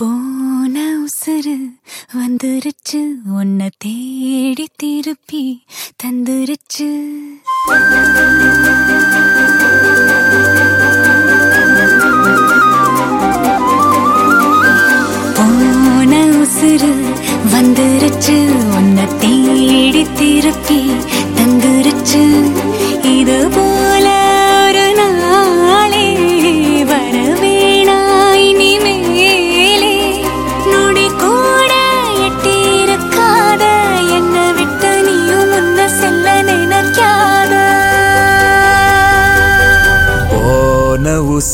போன உசுறு வந்துருச்சு. உன்னை தேடி திருப்பி தந்துருச்சு.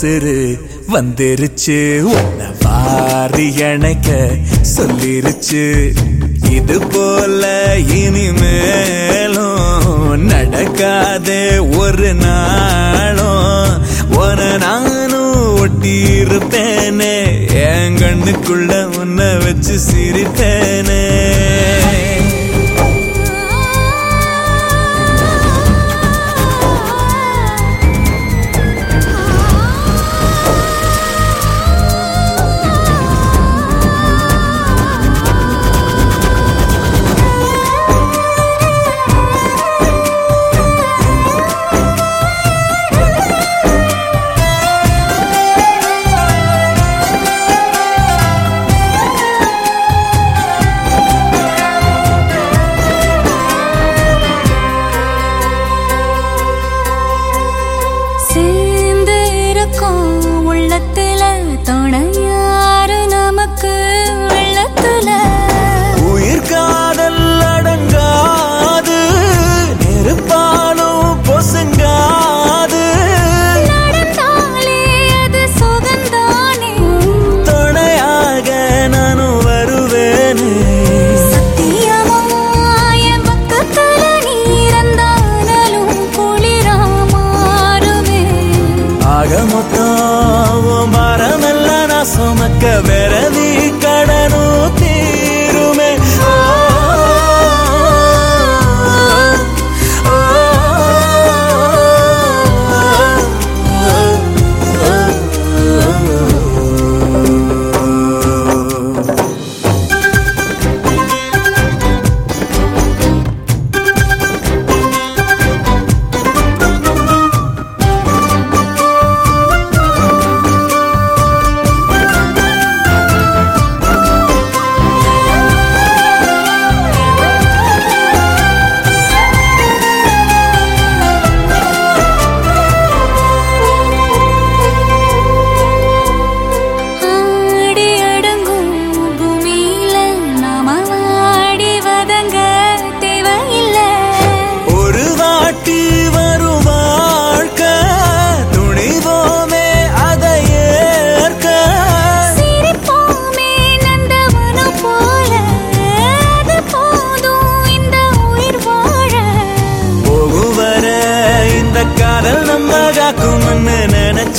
உசுறு வந்துருச்சு. உன்னை வாரி அணைக்க சொல்லிருச்சு. இது போல இனிமேலும் நடக்காதே ஒரு நாளும். ஒரு நானும் ஒட்டி இருப்பேனே என் கண்ணுக்குள்ள உன்னை வச்சு சிரிப்பேன். मेरे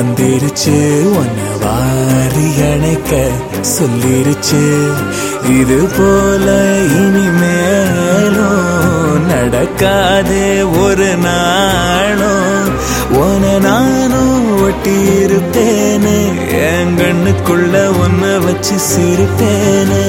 வந்துருச்சு உன்னை வாரி அணைக்க சொல்லிருச்சு. இது போல இனிமேலும் நடக்காதே ஒரு நாளும். உன நானும் ஒட்டி இருப்பேனே என் கண்ணுக்குள்ள ஒன்ன வச்சு சிரிப்பேனே.